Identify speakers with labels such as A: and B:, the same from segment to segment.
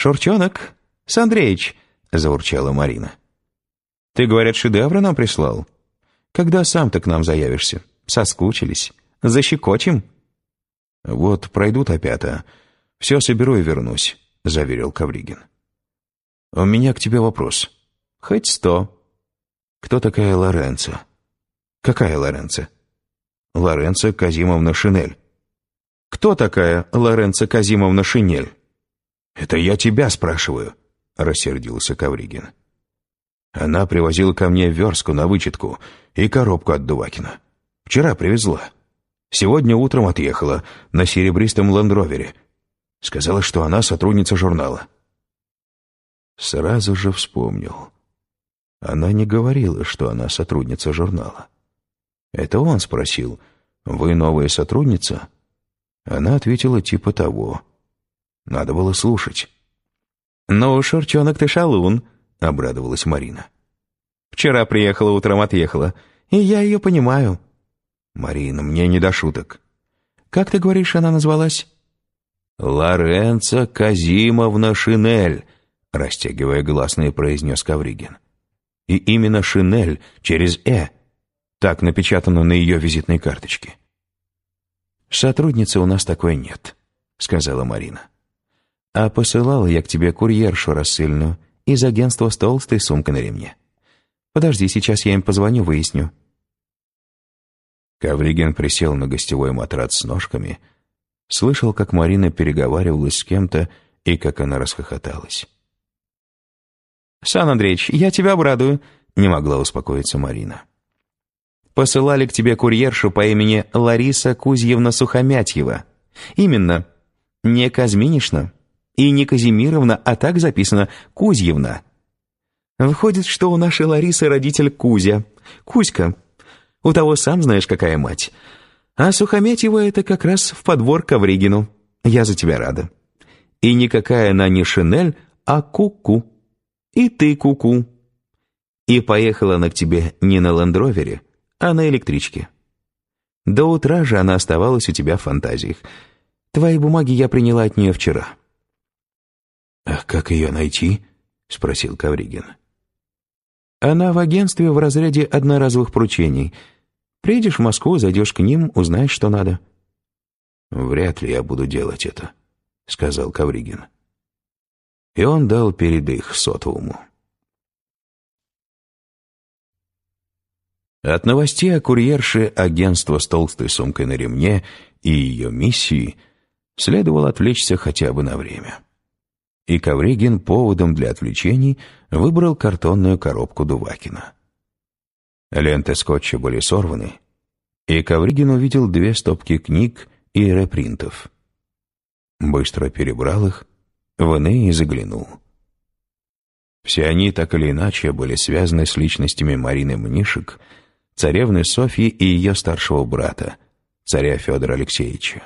A: «Шурчонок, Сандреич!» — заурчала Марина. «Ты, говорят, шедевры нам прислал? Когда сам-то к нам заявишься? Соскучились. Защекочем?» «Вот пройдут опята. Все соберу и вернусь», — заверил Кавригин. «У меня к тебе вопрос. Хоть сто. Кто такая Лоренцо?» «Какая Лоренцо?» «Лоренцо Казимовна Шинель». «Кто такая Лоренцо Казимовна Шинель?» «Это я тебя спрашиваю», — рассердился Кавригин. Она привозила ко мне верстку на вычетку и коробку от Дувакина. Вчера привезла. Сегодня утром отъехала на серебристом ландровере. Сказала, что она сотрудница журнала. Сразу же вспомнил. Она не говорила, что она сотрудница журнала. Это он спросил, «Вы новая сотрудница?» Она ответила типа того. Надо было слушать.
B: «Ну, Шурчонок, ты шалун», — обрадовалась Марина. «Вчера приехала, утром отъехала, и я ее понимаю».
A: «Марина, мне не до шуток».
B: «Как ты говоришь, она назвалась?»
A: «Лоренцо Казимовна Шинель», — растягивая гласные, произнес Кавригин. «И именно Шинель через «э». Так напечатано на ее визитной карточке. «Сотрудницы у нас такой нет», — сказала Марина. А посылала я к тебе курьершу рассыльную из агентства с толстой сумкой на ремне. Подожди, сейчас я им позвоню, выясню». Ковригин присел на гостевой матрац с ножками, слышал, как Марина переговаривалась с кем-то и как она расхохоталась.
B: «Сан Андреевич, я тебя обрадую», — не могла успокоиться Марина. «Посылали к тебе курьершу по имени Лариса Кузьевна Сухомятьева. Именно. Не Казминишна, и не Казимировна, а так записано Кузьевна. Выходит, что у нашей Ларисы родитель Кузя. Кузька. У того сам знаешь, какая мать. А Сухометьева это как раз в подвор к Авригину. Я за тебя рада. И никакая она не Шинель, а Куку. -ку. И ты Куку. -ку. И поехала она к тебе не на ландровере, а на электричке. До утра же она оставалась у тебя в фантазиях. Твои бумаги я приняла от нее вчера.
A: «А как ее найти?» — спросил Кавригин.
B: «Она в агентстве в разряде одноразовых поручений. Приедешь в Москву, зайдешь к ним, узнаешь, что надо».
A: «Вряд ли я буду делать это», — сказал Кавригин. И он дал передых сотовому. От новостей о курьерше агентства с толстой сумкой на ремне и ее миссии следовало отвлечься хотя бы на время и Ковригин поводом для отвлечений выбрал картонную коробку Дувакина. Ленты скотча были сорваны, и Ковригин увидел две стопки книг и репринтов. Быстро перебрал их, в иные заглянул. Все они так или иначе были связаны с личностями Марины Мнишек, царевны Софьи и ее старшего брата, царя Федора Алексеевича.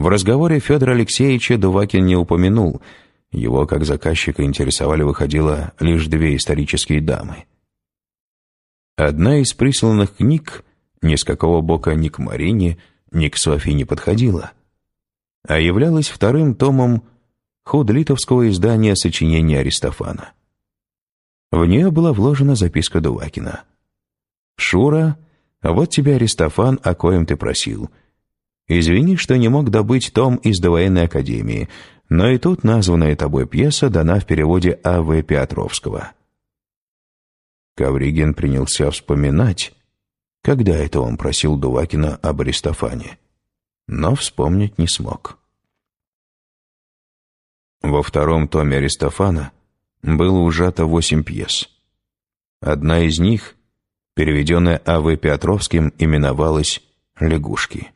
A: В разговоре Федора Алексеевича Дувакин не упомянул. Его, как заказчика, интересовали, выходило, лишь две исторические дамы. Одна из присланных книг ни с какого бока ни к Марине, ни к Софье не подходила, а являлась вторым томом худлитовского издания сочинения Аристофана. В нее была вложена записка Дувакина. «Шура, вот тебе Аристофан, о коем ты просил». Извини, что не мог добыть том из довоенной академии, но и тут названная тобой пьеса дана в переводе А.В. Петровского. Ковригин принялся вспоминать, когда это он просил Дувакина об Аристофане, но вспомнить не смог. Во втором томе Аристофана было ужато восемь пьес. Одна из них, переведенная А.В. Петровским, именовалась «Лягушки».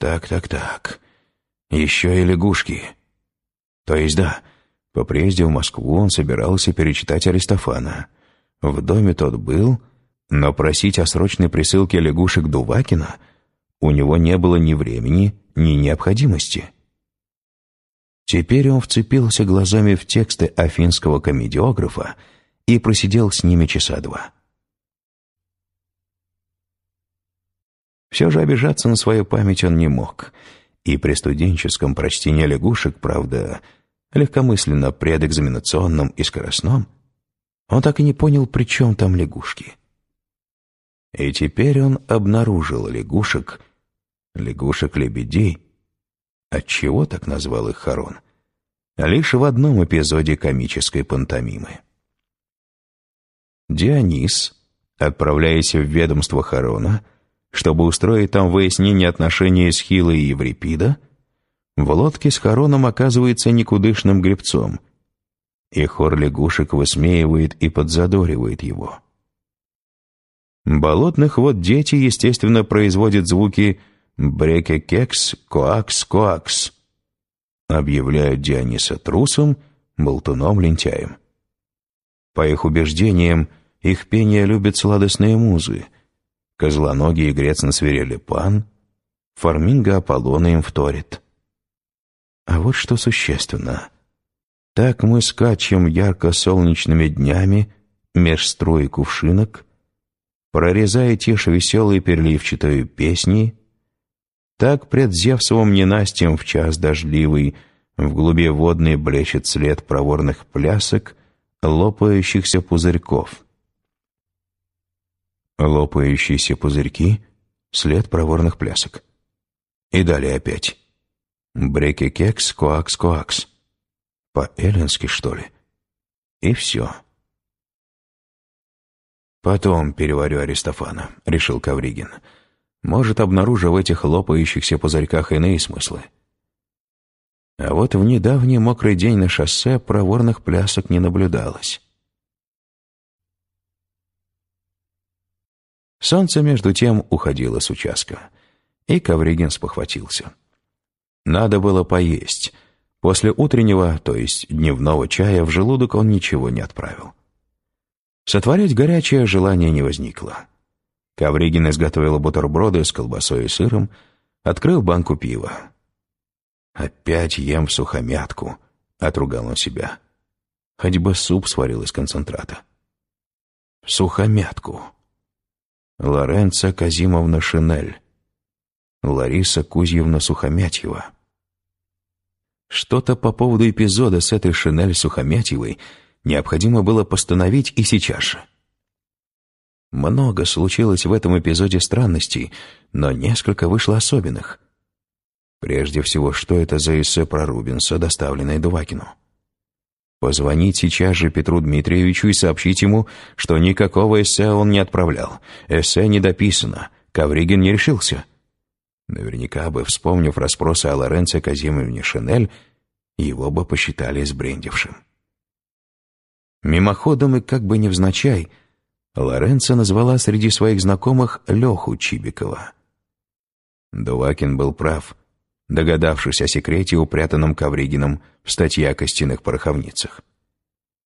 A: Так, так, так. Еще и лягушки. То есть да, по приезде в Москву он собирался перечитать Аристофана. В доме тот был, но просить о срочной присылке лягушек Дувакина у него не было ни времени, ни необходимости. Теперь он вцепился глазами в тексты афинского комедиографа и просидел с ними часа два. Все же обижаться на свою память он не мог, и при студенческом прочтении лягушек, правда, легкомысленно предэкзаменационном и скоростном, он так и не понял, при чем там лягушки. И теперь он обнаружил лягушек, лягушек-лебедей, отчего так назвал их Харон, лишь в одном эпизоде комической пантомимы. Дионис, отправляясь в ведомство Харона, чтобы устроить там выяснение отношений Схила и Еврипида, в лодке с Хароном оказывается никудышным гребцом, и хор лягушек высмеивает и подзадоривает его. Болотных вот дети, естественно, производят звуки «бреке-кекс», «коакс-коакс», объявляют Диониса трусом, болтуном-лентяем. По их убеждениям, их пение любят сладостные музы — Козлоногий игрец на свирели пан, Форминго Аполлона им вторит. А вот что существенно. Так мы скачем ярко-солнечными днями меж струи кувшинок, прорезая тишь веселые переливчатые песни, так пред Зевсовым ненастьем в час дождливый в глуби водной блещет след проворных плясок, лопающихся пузырьков — лопающиеся пузырьки, след проворных плясок. И далее опять. Бреки-кекс, коакс-коакс. По-эллински, что ли? И все. «Потом переварю Аристофана», — решил Кавригин. «Может, обнаружу в этих лопающихся пузырьках иные смыслы». А вот в недавний мокрый день на шоссе проворных плясок не наблюдалось. Солнце, между тем, уходило с участка, и Ковригин спохватился. Надо было поесть. После утреннего, то есть дневного чая, в желудок он ничего не отправил. Сотворять горячее желание не возникло. Ковригин изготовил бутерброды с колбасой и сыром, открыл банку пива. «Опять ем сухомятку», — отругал он себя. «Хоть бы суп сварил из концентрата». «Сухомятку». Лоренца Казимовна Шинель, Лариса Кузьевна Сухомятьева. Что-то по поводу эпизода с этой Шинель Сухомятьевой необходимо было постановить и сейчас же. Много случилось в этом эпизоде странностей, но несколько вышло особенных. Прежде всего, что это за эссе про Рубинса, доставленное Дувакину? Позвонить сейчас же Петру Дмитриевичу и сообщить ему, что никакого эссе он не отправлял. Эссе не дописано. Ковригин не решился. Наверняка бы, вспомнив расспросы о Лоренце Казимовне Шинель, его бы посчитали сбрендившим. Мимоходом и как бы невзначай, Лоренцо назвала среди своих знакомых Леху Чибикова. Дувакин был прав догадавшись о секрете, упрятанном Ковригином в статье о костяных пороховницах.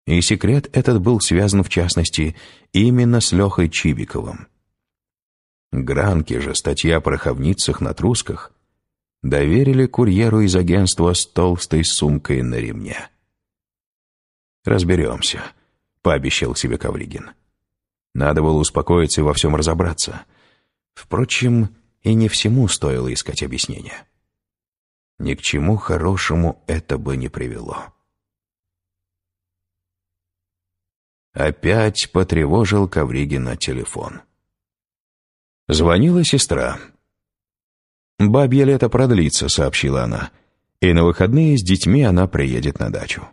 A: И секрет этот был связан, в частности, именно с Лехой Чибиковым. Гранки же статья о пороховницах на трусках доверили курьеру из агентства с толстой сумкой на ремне. «Разберемся», — пообещал себе Ковригин. Надо было успокоиться и во всем разобраться. Впрочем, и не всему стоило искать объяснения ни к чему хорошему это бы не привело. Опять потревожил Ковригина телефон. Звонила сестра. «Бабье лето продлится», — сообщила она, «и на выходные с детьми она приедет на дачу».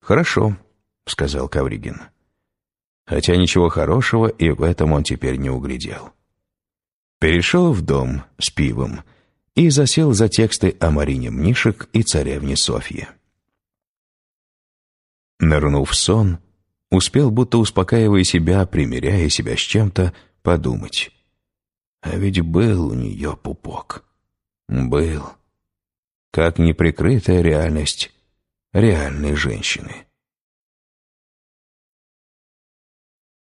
A: «Хорошо», — сказал Ковригин. Хотя ничего хорошего и в этом он теперь не углядел. Перешел в дом с пивом, и засел за тексты о Марине Мнишек и царевне Софье. Нырнув в сон, успел, будто успокаивая себя, примиряя себя с чем-то, подумать. А ведь был у нее пупок. Был. Как неприкрытая реальность реальной женщины.